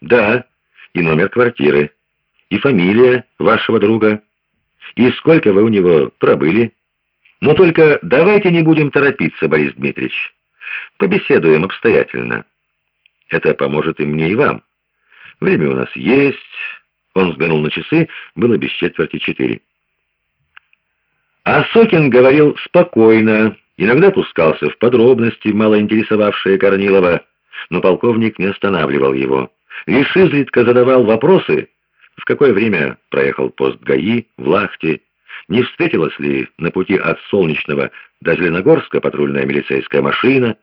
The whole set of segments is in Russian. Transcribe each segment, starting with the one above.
Да, и номер квартиры, и фамилия вашего друга, и сколько вы у него пробыли. Но только давайте не будем торопиться, Борис Дмитриевич. Побеседуем обстоятельно. Это поможет и мне, и вам. Время у нас есть. Он взглянул на часы, было без четверти четыре. А Сокин говорил спокойно, иногда пускался в подробности, мало интересовавшие Корнилова, но полковник не останавливал его. Лишь изредка задавал вопросы, в какое время проехал пост ГАИ в Лахте, не встретилась ли на пути от Солнечного до Зеленогорска патрульная милицейская машина.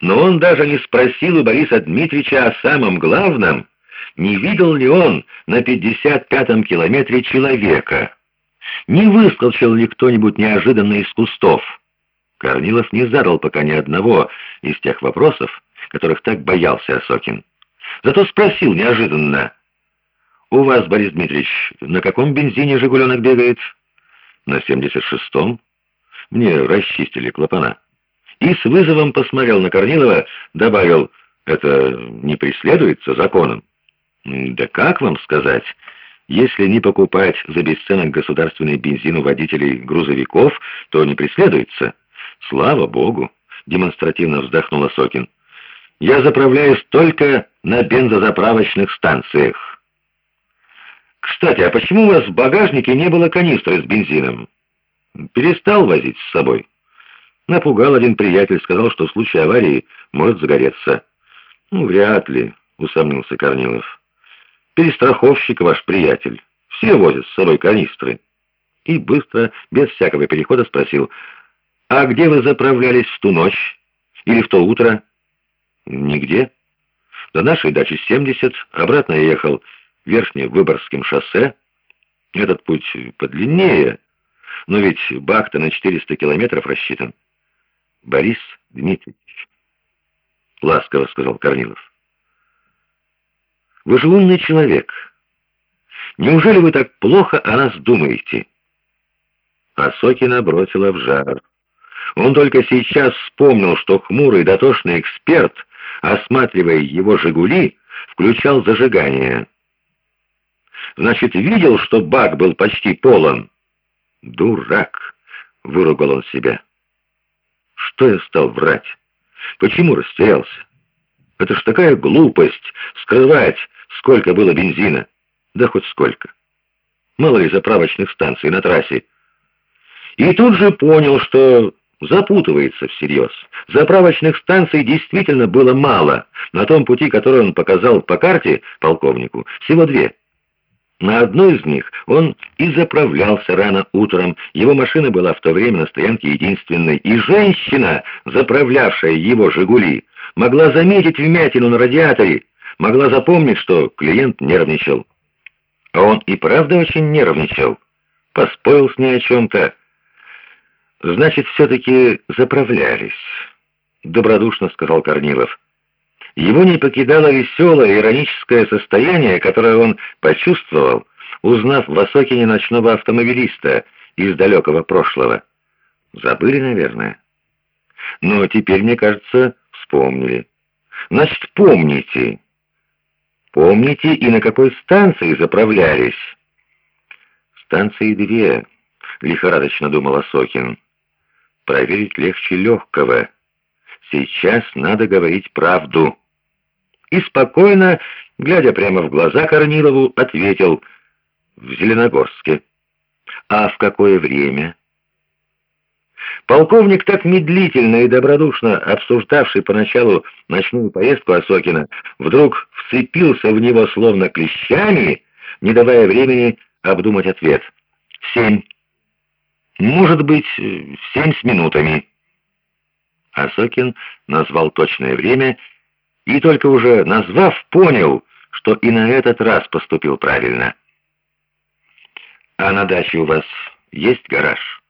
Но он даже не спросил у Бориса Дмитриевича о самом главном, не видел ли он на 55-м километре человека, не выскочил ли кто-нибудь неожиданно из кустов. Корнилов не задал пока ни одного из тех вопросов, которых так боялся Осокин. Зато спросил неожиданно, «У вас, Борис Дмитриевич, на каком бензине «Жигуленок» бегает?» «На 76-м. Мне расчистили клапана». И с вызовом посмотрел на Корнилова, добавил, «Это не преследуется законом?» «Да как вам сказать?» Если не покупать за бесценок государственный бензин у водителей грузовиков, то не преследуется. Слава богу, демонстративно вздохнула Сокин. Я заправляюсь только на бензозаправочных станциях. Кстати, а почему у вас в багажнике не было канистры с бензином? Перестал возить с собой. Напугал один приятель, сказал, что в случае аварии может загореться. Ну, вряд ли, усомнился Корнилов. Перестраховщик ваш приятель. Все возят с собой канистры. И быстро, без всякого перехода спросил, «А где вы заправлялись в ту ночь? Или в то утро?» «Нигде. До нашей дачи 70, обратно я ехал Верхневыборгским шоссе. Этот путь подлиннее, но ведь бак-то на 400 километров рассчитан. Борис Дмитриевич, ласково сказал Корнилов. Вы же умный человек. Неужели вы так плохо о нас думаете? А бросила в жар. Он только сейчас вспомнил, что хмурый дотошный эксперт, осматривая его «Жигули», включал зажигание. Значит, видел, что бак был почти полон. Дурак, выругал он себя. Что я стал врать? Почему растерялся? Это ж такая глупость скрывать, сколько было бензина. Да хоть сколько. Мало ли заправочных станций на трассе. И тут же понял, что запутывается всерьез. Заправочных станций действительно было мало. На том пути, который он показал по карте полковнику, всего две. На одной из них он и заправлялся рано утром. Его машина была в то время на стоянке единственной. И женщина, заправлявшая его «Жигули», могла заметить вмятину на радиаторе, могла запомнить, что клиент нервничал. А он и правда очень нервничал. Поспорил с ней о чем-то. Значит, все-таки заправлялись. Добродушно сказал Корнилов. Его не покидало веселое, ироническое состояние, которое он почувствовал, узнав в Осокине ночного автомобилиста из далекого прошлого. Забыли, наверное. Но теперь, мне кажется, вспомнили. Значит, помните. Помните и на какой станции заправлялись? Станции две, лихорадочно думал Осокин. Проверить легче легкого. Сейчас надо говорить правду и спокойно, глядя прямо в глаза Корнилову, ответил «В Зеленогорске». «А в какое время?» Полковник, так медлительно и добродушно обсуждавший поначалу ночную поездку Осокина, вдруг вцепился в него словно клещами, не давая времени обдумать ответ. «Семь. Может быть, семь с минутами». Осокин назвал точное время и только уже назвав, понял, что и на этот раз поступил правильно. «А на даче у вас есть гараж?»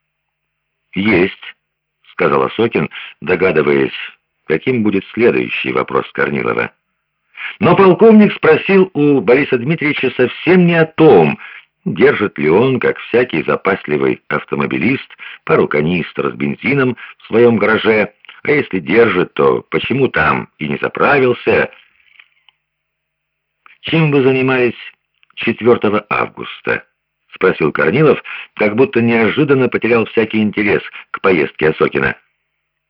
«Есть», — сказал Осокин, догадываясь, каким будет следующий вопрос Корнилова. Но полковник спросил у Бориса Дмитриевича совсем не о том, держит ли он, как всякий запасливый автомобилист, пару канистр с бензином в своем гараже, а если держит, то почему там и не заправился? чем вы занимались 4 августа?» — спросил Корнилов, как будто неожиданно потерял всякий интерес к поездке Осокина.